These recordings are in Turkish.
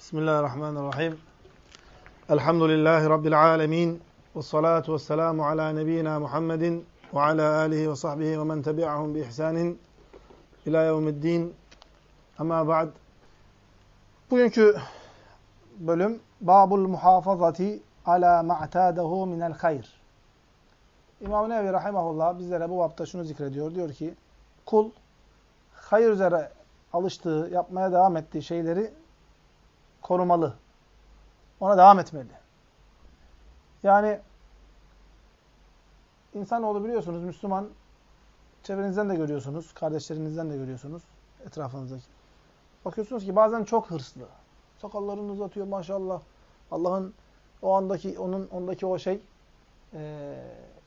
Bismillahirrahmanirrahim. Elhamdülillahi Rabbil alemin. Ve salatu ve selamu ala nebiyyina Muhammedin ve ala alihi ve sahbihi ve men tebi'ahum bi ihsanin ila yevmiddin. Ama ba'd. Bugünkü bölüm Babul muhafazati ala ma'tadehu minel hayr. İmam Nevi Rahimahullah bizlere bu bapta şunu zikrediyor. Diyor ki kul hayır üzere alıştığı, yapmaya devam ettiği şeyleri korumalı. Ona devam etmeli. Yani insanoğlu biliyorsunuz Müslüman çevrenizden de görüyorsunuz, kardeşlerinizden de görüyorsunuz etrafınızdaki. Bakıyorsunuz ki bazen çok hırslı. Sakallarını uzatıyor maşallah. Allah'ın o andaki onun ondaki o şey e,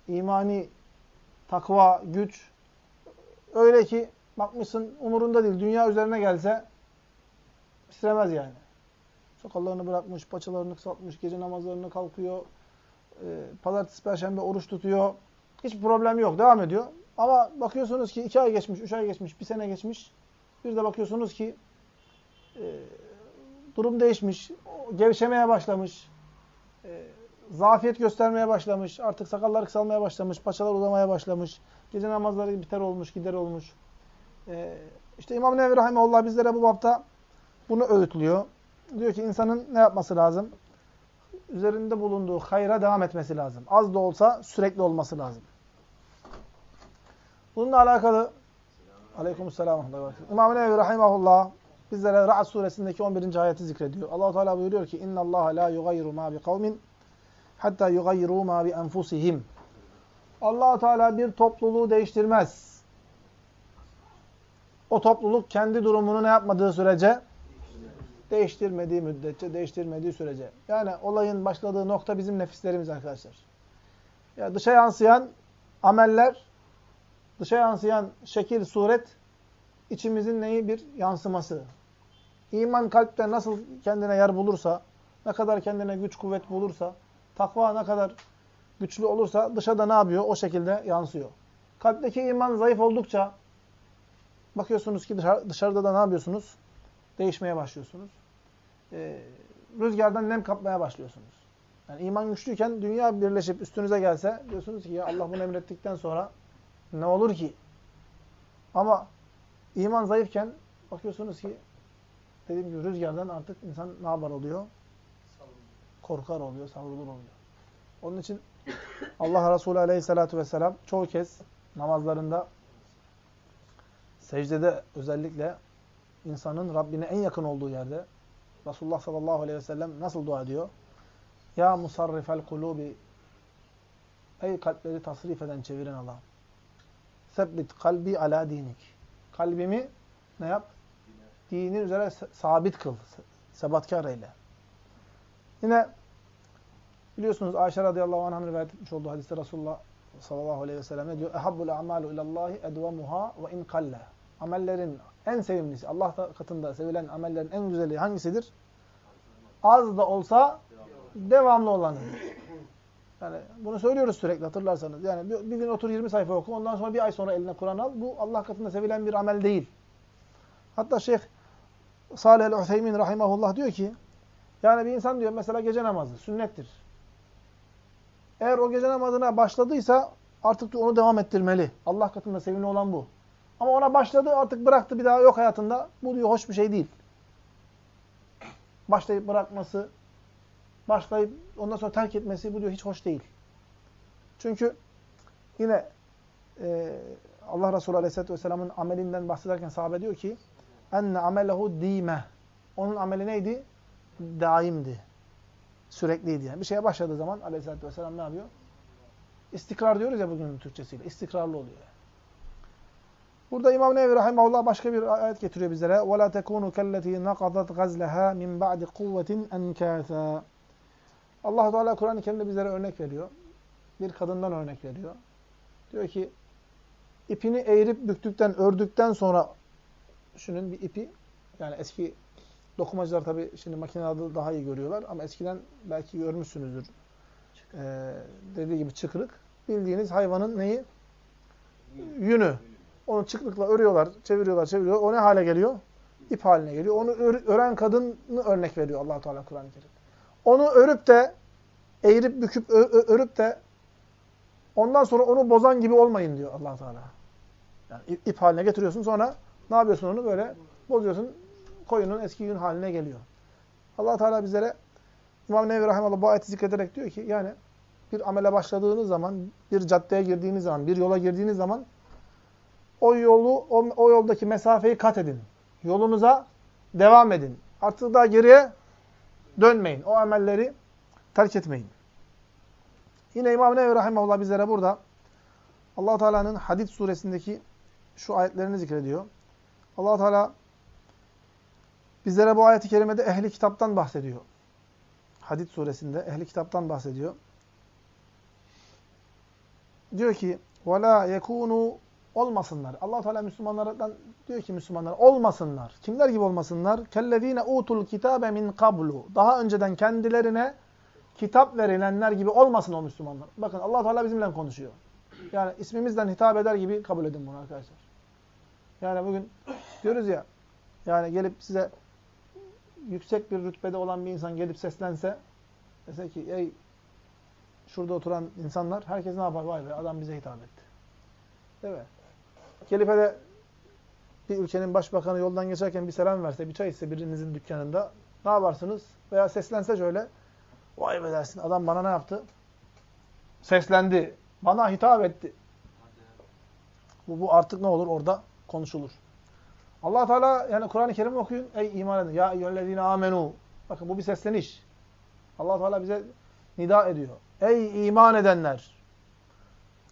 imani takva, güç öyle ki bakmışsın umurunda değil. Dünya üzerine gelse istemez yani. Sakallarını bırakmış, paçalarını kısaltmış, gece namazlarını kalkıyor. E, pazartesi, perşembe oruç tutuyor. Hiç problem yok. Devam ediyor. Ama bakıyorsunuz ki iki ay geçmiş, üç ay geçmiş, bir sene geçmiş. Bir de bakıyorsunuz ki e, durum değişmiş. Gevşemeye başlamış. E, zafiyet göstermeye başlamış. Artık sakallar kısalmaya başlamış. Paçalar uzamaya başlamış. Gece namazları biter olmuş, gider olmuş. E, işte İmam Nevi Rahimahullah bizlere bu bapta bunu öğütlüyor diyor ki insanın ne yapması lazım? Üzerinde bulunduğu hayra devam etmesi lazım. Az da olsa sürekli olması lazım. Bununla alakalı Aleykümselam. İmam-ı Nevi rahimahullah bizlere Ra'd suresindeki 11. ayeti zikrediyor. Allahu Teala buyuruyor ki: "İnna Allah la yugayyiru ma bi kavmin hatta yugayyiru ma bi enfusihim." Allah Teala bir topluluğu değiştirmez. O topluluk kendi durumunu ne yapmadığı sürece Değiştirmediği müddetçe, değiştirmediği sürece. Yani olayın başladığı nokta bizim nefislerimiz arkadaşlar. Ya dışa yansıyan ameller, dışa yansıyan şekil, suret içimizin neyi? Bir yansıması. İman kalpte nasıl kendine yer bulursa, ne kadar kendine güç kuvvet bulursa, takva ne kadar güçlü olursa dışarıda ne yapıyor? O şekilde yansıyor. Kalpteki iman zayıf oldukça bakıyorsunuz ki dışarıda da ne yapıyorsunuz? Değişmeye başlıyorsunuz e, rüzgardan nem kapmaya başlıyorsunuz. Yani iman güçlüyken dünya birleşip üstünüze gelse diyorsunuz ki ya Allah bunu emrettikten sonra ne olur ki? Ama iman zayıfken bakıyorsunuz ki dediğim gibi rüzgardan artık insan ne yapar oluyor? Korkar oluyor, savrulur oluyor. Onun için Allah Resulü Aleyhisselatü vesselam çoğu kez namazlarında secdede özellikle insanın Rabbine en yakın olduğu yerde Resulullah sallallahu aleyhi ve sellem nasıl dua ediyor? Ya musarrifel kulubi Ey kalpleri tasrif eden, çeviren Allah. Sebbit kalbi ala dinik. Kalbimi ne yap? Dinin üzere sabit kıl. Sebatkar eyle. Yine biliyorsunuz Ayşe radıyallahu anh'ın rivayet etmiş olduğu hadiste Resulullah sallallahu aleyhi ve sellem ne diyor? Ehabbul a'malu ilallahi edvamuha ve in kalle. Amellerin en sevimlisi, Allah katında sevilen amellerin en güzeli hangisidir? Az da olsa devamlı olanı. Yani bunu söylüyoruz sürekli hatırlarsanız. Yani bir, bir gün otur 20 sayfa oku, ondan sonra bir ay sonra eline Kur'an al. Bu Allah katında sevilen bir amel değil. Hatta Şeyh Salih el-Utheymin rahimahullah diyor ki, yani bir insan diyor mesela gece namazı, sünnettir. Eğer o gece namazına başladıysa artık onu devam ettirmeli. Allah katında sevimli olan bu. Ama ona başladı artık bıraktı bir daha yok hayatında. Bu diyor hoş bir şey değil. Başlayıp bırakması, başlayıp ondan sonra terk etmesi bu diyor hiç hoş değil. Çünkü yine e, Allah Resulü Aleyhisselatü Vesselam'ın amelinden bahsederken sahabe diyor ki enne amelehu dime. Onun ameli neydi? Daimdi. Sürekliydi yani. Bir şeye başladığı zaman Aleyhisselatü Vesselam ne yapıyor? İstikrar diyoruz ya bugünün Türkçesiyle. İstikrarlı oluyor. Burada İmam Nevi Rahimahullah başka bir ayet getiriyor bizlere. وَلَا تَكُونُ كَلَّتِي نَقَضَتْ غَزْلَهَا مِنْ بَعْدِ قُوَّةٍ اَنْكَاثًا allah Teala Kur'an-ı Kerim'de bizlere örnek veriyor. Bir kadından örnek veriyor. Diyor ki, ipini eğirip büktükten, ördükten sonra şunun bir ipi, yani eski dokumacılar tabi şimdi makinede daha iyi görüyorlar ama eskiden belki görmüşsünüzdür. Ee, dediği gibi çıkrık. Bildiğiniz hayvanın neyi? Yünü. Onu çıklıkla örüyorlar, çeviriyorlar, çeviriyorlar. O ne hale geliyor? ip haline geliyor. Onu ören kadını örnek veriyor allah Teala Kur'an-ı Kerim. Onu örüp de, eğirip büküp örüp de ondan sonra onu bozan gibi olmayın diyor allah Teala. Yani ip haline getiriyorsun sonra ne yapıyorsun onu böyle bozuyorsun. Koyunun eski gün haline geliyor. allah Teala bizlere İmam Nevi Rahimallah bu ayeti zikrederek diyor ki yani bir amele başladığınız zaman, bir caddeye girdiğiniz zaman, bir yola girdiğiniz zaman o yolu, o, o yoldaki mesafeyi kat edin. Yolunuza devam edin. Artık daha geriye dönmeyin. O amelleri terk etmeyin. Yine İmam Nevi Rahimahullah bizlere burada allah Teala'nın Hadid suresindeki şu ayetlerini zikrediyor. allah Teala bizlere bu ayeti kerimede ehli kitaptan bahsediyor. Hadid suresinde ehli kitaptan bahsediyor. Diyor ki وَلَا يَكُونُوا Olmasınlar. allah Teala Müslümanlardan diyor ki Müslümanlar olmasınlar. Kimler gibi olmasınlar? Kellezine utul kitabe min kablu. Daha önceden kendilerine kitap verilenler gibi olmasın o Müslümanlar. Bakın allah Teala bizimle konuşuyor. Yani ismimizden hitap eder gibi kabul edin bunu arkadaşlar. Yani bugün diyoruz ya, yani gelip size yüksek bir rütbede olan bir insan gelip seslense, dese ki ey şurada oturan insanlar, herkes ne yapar? Vay be adam bize hitap etti. Değil mi? Gelip bir ülkenin başbakanı yoldan geçerken bir selam verse, bir çay içse birinizin dükkanında ne yaparsınız? Veya seslense şöyle, vay be dersin adam bana ne yaptı? Seslendi. Bana hitap etti. Bu, bu artık ne olur? Orada konuşulur. allah Teala yani Kur'an-ı Kerim okuyun. Ey iman edin. Ya eyyühellezine amenu. Bakın bu bir sesleniş. allah Teala bize nida ediyor. Ey iman edenler.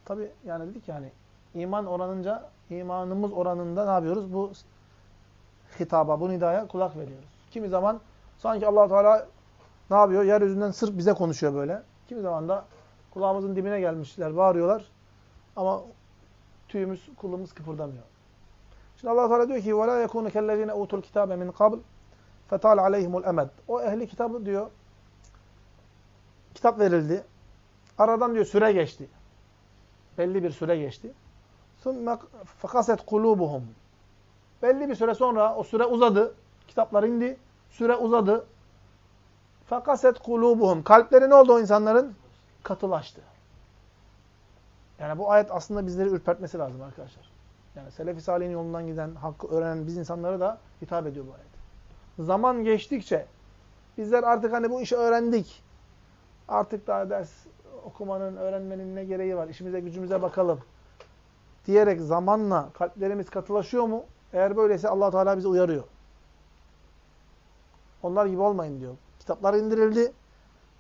Tabi yani dedik yani iman oranınca, imanımız oranında ne yapıyoruz? Bu hitaba, bu nidaya kulak veriyoruz. Kimi zaman sanki allah Teala ne yapıyor? Yeryüzünden sırf bize konuşuyor böyle. Kimi zaman da kulağımızın dibine gelmişler, bağırıyorlar. Ama tüyümüz, kulumuz kıpırdamıyor. Şimdi allah Teala diyor ki وَلَا يَكُونُ كَلَّذ۪ينَ اُوتُوا الْكِتَابَ مِنْ قَبْلِ فَتَالَ عَلَيْهِمُ الْاَمَدِ O ehli kitabı diyor, kitap verildi. Aradan diyor süre geçti. Belli bir süre geçti. ثُمَّ فَقَسَتْ قُلُوبُهُمْ Belli bir süre sonra o süre uzadı. Kitaplar indi. Süre uzadı. فَقَسَتْ قُلُوبُهُمْ Kalpleri ne oldu o insanların? Katılaştı. Yani bu ayet aslında bizleri ürpertmesi lazım arkadaşlar. Yani Selefi Salih'in yolundan giden, hakkı öğrenen biz insanlara da hitap ediyor bu ayet. Zaman geçtikçe bizler artık hani bu işi öğrendik. Artık daha ders okumanın, öğrenmenin ne gereği var? İşimize gücümüze bakalım. Diyerek zamanla kalplerimiz katılaşıyor mu? Eğer böyleyse allah Teala bizi uyarıyor. Onlar gibi olmayın diyor. Kitaplar indirildi.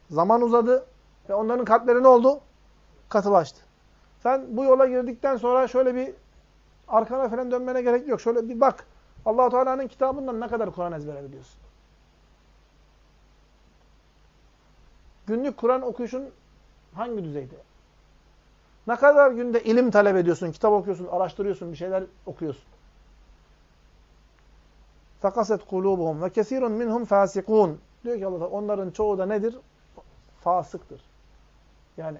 Zaman uzadı. Ve onların kalpleri ne oldu? Katılaştı. Sen bu yola girdikten sonra şöyle bir arkana falan dönmene gerek yok. Şöyle bir bak. allah Teala'nın kitabından ne kadar Kur'an ezbere biliyorsun? Günlük Kur'an okuyuşun hangi düzeyde? Ne kadar günde ilim talep ediyorsun, kitap okuyorsun, araştırıyorsun, bir şeyler okuyorsun. Fakaset kulubuhum ve kesirun minhum fasikun. Diyor ki Allah onların çoğu da nedir? Fasıktır. Yani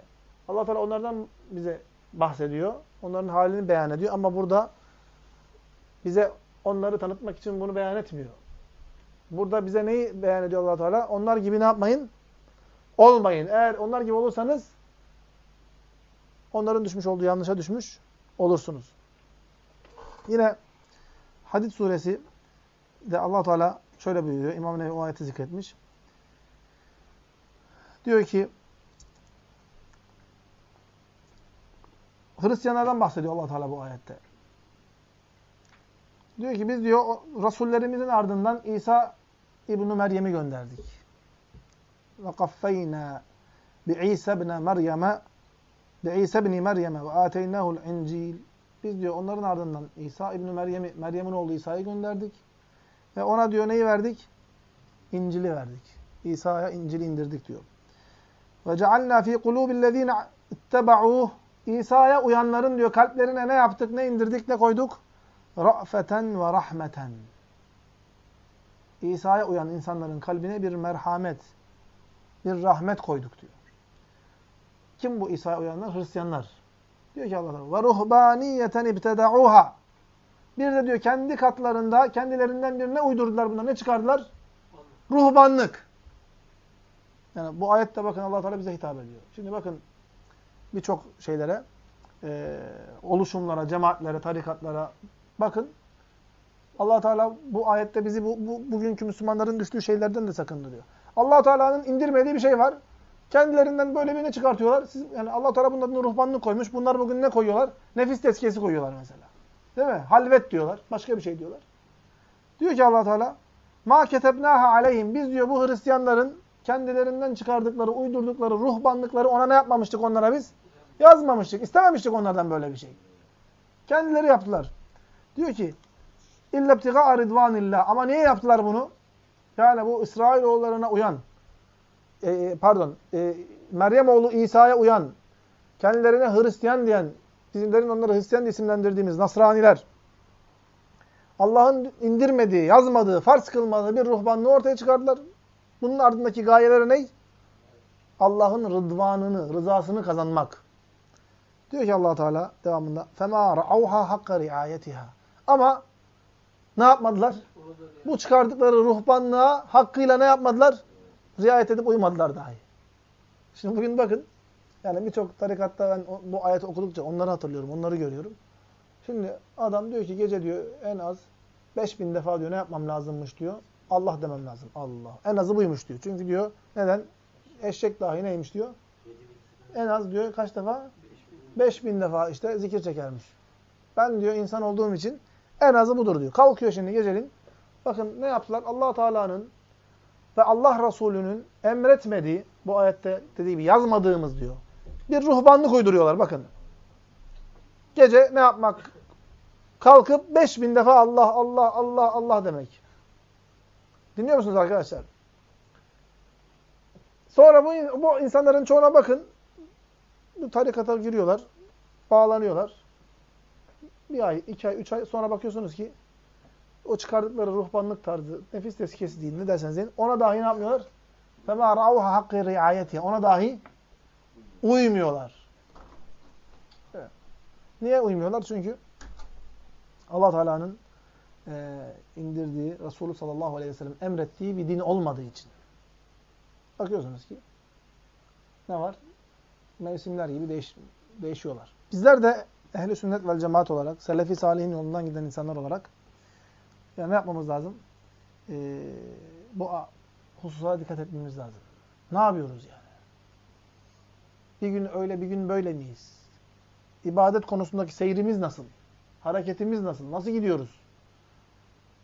Allah Teala onlardan bize bahsediyor. Onların halini beyan ediyor ama burada bize onları tanıtmak için bunu beyan etmiyor. Burada bize neyi beyan ediyor Allah Teala? Onlar gibi ne yapmayın? Olmayın. Eğer onlar gibi olursanız onların düşmüş olduğu yanlışa düşmüş olursunuz. Yine Hadid suresi de Allah Teala şöyle buyuruyor. İmam Nevi o ayeti zikretmiş. Diyor ki Hristiyanlardan bahsediyor Allah Teala bu ayette. Diyor ki biz diyor rasullerimizin ardından İsa İbn Meryem'i gönderdik. Ve kaffeyna bi İsa ibn Meryem'e bi İsa ibn Meryem'e ve ateynahu'l İncil. Biz diyor onların ardından İsa İbn Meryem'i Meryem'in oğlu İsa'yı gönderdik. Ve ona diyor neyi verdik? İncil'i verdik. İsa'ya İncil'i indirdik diyor. Ve cealna fi kulubillezine ittaba'uh İsa'ya uyanların diyor kalplerine ne yaptık, ne indirdik, ne koyduk? Ra'feten ve rahmeten. İsa'ya uyan insanların kalbine bir merhamet, bir rahmet koyduk diyor. Kim bu İsa'ya uyanlar? Hristiyanlar. Diyor ki Allah Teala ve ruhbaniyeten ibteda'uha. Bir de diyor kendi katlarında kendilerinden birine uydurdular buna. Ne çıkardılar? Ruhbanlık. Yani bu ayette bakın allah Teala bize hitap ediyor. Şimdi bakın birçok şeylere, e, oluşumlara, cemaatlere, tarikatlara bakın. allah Teala bu ayette bizi bu, bu, bugünkü Müslümanların düştüğü şeylerden de sakındırıyor. allah Teala'nın indirmediği bir şey var. Kendilerinden böyle birini çıkartıyorlar. Siz, yani allah Teala bunun adını koymuş. Bunlar bugün ne koyuyorlar? Nefis tezkiyesi koyuyorlar mesela. Değil mi? Halvet diyorlar. Başka bir şey diyorlar. Diyor ki allah Teala Ma ketebnaha aleyhim. Biz diyor bu Hristiyanların kendilerinden çıkardıkları, uydurdukları ruhbanlıkları ona ne yapmamıştık onlara biz? Yazmamıştık. İstememiştik onlardan böyle bir şey. Kendileri yaptılar. Diyor ki İlla ibtigaa ridvanillah. Ama niye yaptılar bunu? Yani bu İsrailoğullarına uyan, e, pardon, e, Meryem oğlu İsa'ya uyan, kendilerine Hristiyan diyen, bizimlerin onları Hristiyan isimlendirdiğimiz Nasraniler, Allah'ın indirmediği, yazmadığı, farz kılmadığı bir ruhbanlığı ortaya çıkardılar. Bunun ardındaki gayeleri ne? Allah'ın rıdvanını, rızasını kazanmak. Diyor ki allah Teala devamında فَمَا رَعَوْهَا حَقَّ رِعَايَتِهَا Ama ne yapmadılar? Bu çıkardıkları ruhbanlığa hakkıyla ne yapmadılar? Riayet edip uymadılar dahi. Şimdi bugün bakın, yani birçok tarikatta ben bu ayeti okudukça onları hatırlıyorum, onları görüyorum. Şimdi adam diyor ki gece diyor en az 5000 defa diyor ne yapmam lazımmış diyor. Allah demem lazım. Allah. En azı buymuş diyor. Çünkü diyor neden? Eşek dahi neymiş diyor. En az diyor kaç defa? 5000 defa işte zikir çekermiş. Ben diyor insan olduğum için en azı budur diyor. Kalkıyor şimdi gecenin. Bakın ne yaptılar? allah Teala'nın ve Allah Resulü'nün emretmediği, bu ayette dediği gibi yazmadığımız diyor. Bir ruhbanlık uyduruyorlar bakın. Gece ne yapmak? Kalkıp 5000 defa Allah, Allah, Allah, Allah demek. Dinliyor musunuz arkadaşlar? Sonra bu, bu insanların çoğuna bakın. Bu tarikata giriyorlar. Bağlanıyorlar. Bir ay, iki ay, üç ay sonra bakıyorsunuz ki o çıkardıkları ruhbanlık tarzı, nefis tezkiyesi değil ne derseniz deyin. Ona dahi ne yapmıyorlar? فَمَا رَعُوهَا حَقِّ رِعَayَتِهَا Ona dahi uymuyorlar. Evet. Niye uymuyorlar? Çünkü allah Teala'nın e, indirdiği, Resulü sallallahu aleyhi ve sellem emrettiği bir din olmadığı için. Bakıyorsunuz ki ne var? Mevsimler gibi değiş, değişiyorlar. Bizler de ehli sünnet vel cemaat olarak, selefi salihin yolundan giden insanlar olarak yani ne yapmamız lazım? Ee, bu hususlara dikkat etmemiz lazım. Ne yapıyoruz yani? Bir gün öyle, bir gün böyle miyiz? İbadet konusundaki seyrimiz nasıl? Hareketimiz nasıl? Nasıl gidiyoruz?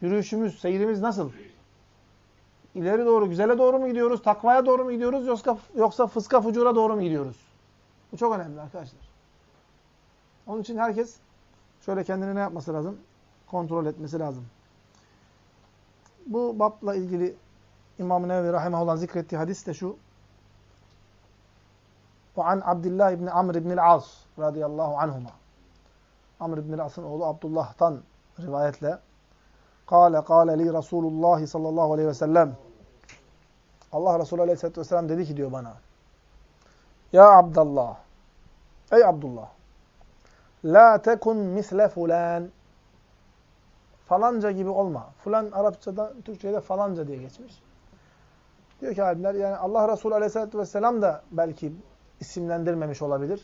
Yürüyüşümüz, seyrimiz nasıl? İleri doğru, güzele doğru mu gidiyoruz? Takvaya doğru mu gidiyoruz? Yoksa, yoksa fıska, fucura doğru mu gidiyoruz? Bu çok önemli arkadaşlar. Onun için herkes şöyle kendini ne yapması lazım? Kontrol etmesi lazım Bu babla ilgili İmam-ı Nevevi Rahimahullah zikrettiği hadis de şu. وعن Abdullah ibn Amr ibn al-As radıyallahu anhuma. Amr ibn al-As'ın oğlu Abdullah'tan rivayetle Kale kâle li Resulullah sallallahu aleyhi ve sellem Allah Resulü aleyhisselatü vesselam dedi ki diyor bana Ya Abdullah Ey Abdullah La tekun misle fulan Falanca gibi olma. Fulan Arapçada, Türkçe'de falanca diye geçmiş. Diyor ki alimler yani Allah Resulü aleyhisselatü vesselam da belki isimlendirmemiş olabilir.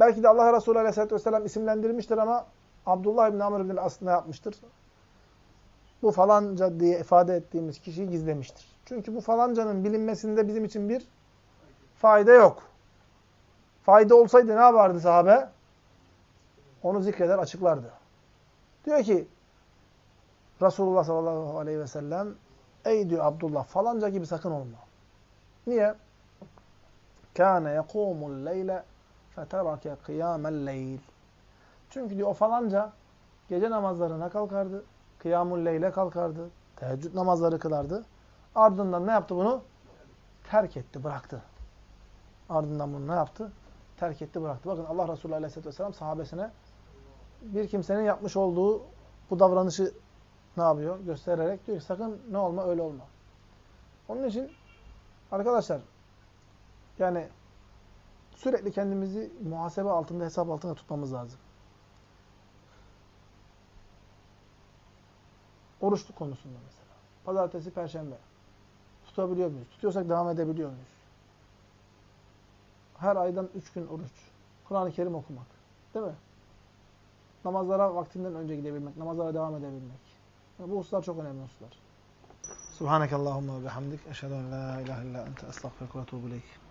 Belki de Allah Resulü aleyhisselatü vesselam isimlendirmiştir ama Abdullah ibn Amr ibn As yapmıştır? Bu falanca diye ifade ettiğimiz kişiyi gizlemiştir. Çünkü bu falancanın bilinmesinde bizim için bir fayda yok. Fayda olsaydı ne yapardı sahabe? Onu zikreder, açıklardı. Diyor ki Resulullah sallallahu aleyhi ve sellem Ey diyor Abdullah falanca gibi sakın olma. Niye? Kâne yekûmul leyle feterake kıyâmel leyl. Çünkü diyor o falanca gece namazlarına kalkardı. Kıyamul leyle kalkardı. Teheccüd namazları kılardı. Ardından ne yaptı bunu? Terk etti, bıraktı. Ardından bunu ne yaptı? Terk etti, bıraktı. Bakın Allah Resulü Aleyhisselatü Vesselam sahabesine bir kimsenin yapmış olduğu bu davranışı ne yapıyor? Göstererek diyor ki sakın ne olma öyle olma. Onun için arkadaşlar yani sürekli kendimizi muhasebe altında, hesap altında tutmamız lazım. Oruçluk konusunda mesela. Pazartesi, perşembe. Tutabiliyor muyuz? Tutuyorsak devam edebiliyor muyuz? Her aydan üç gün oruç. Kur'an-ı Kerim okumak. Değil mi? Namazlara vaktinden önce gidebilmek. Namazlara devam edebilmek. Yani bu hususlar çok önemli hususlar. Subhanakallahumma ve bihamdik. Eşhedü en la ilahe illa ente estağfirullah ve.